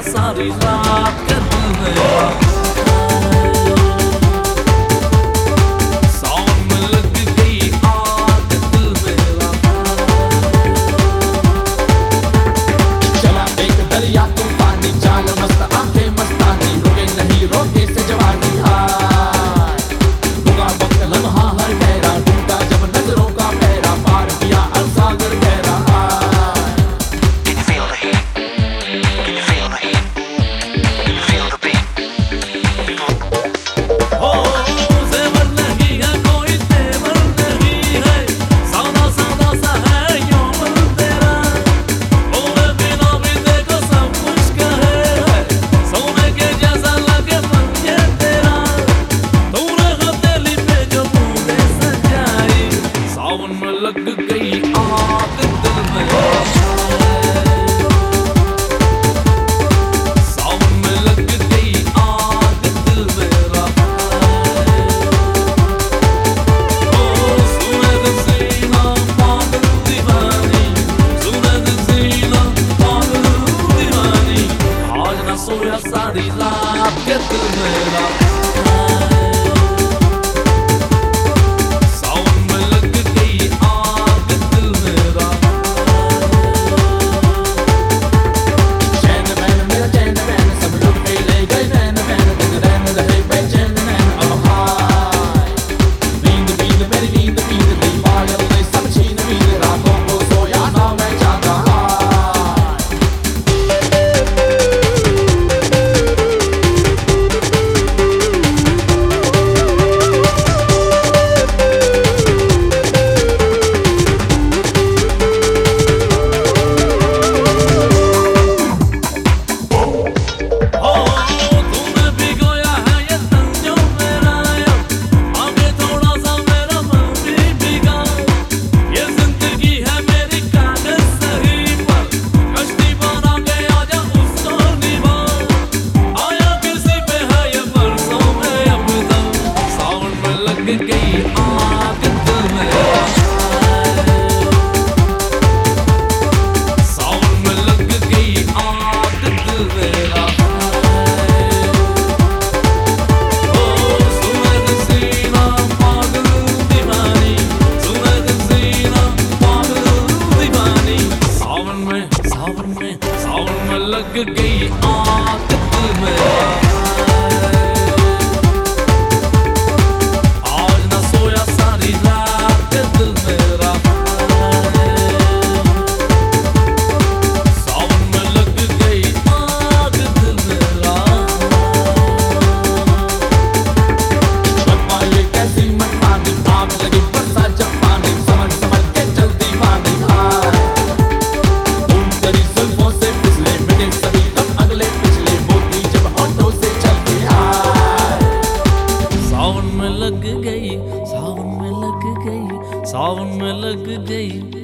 صار يغاب كربلاء Bana soyarsan ilap लग गई Savunmalık değil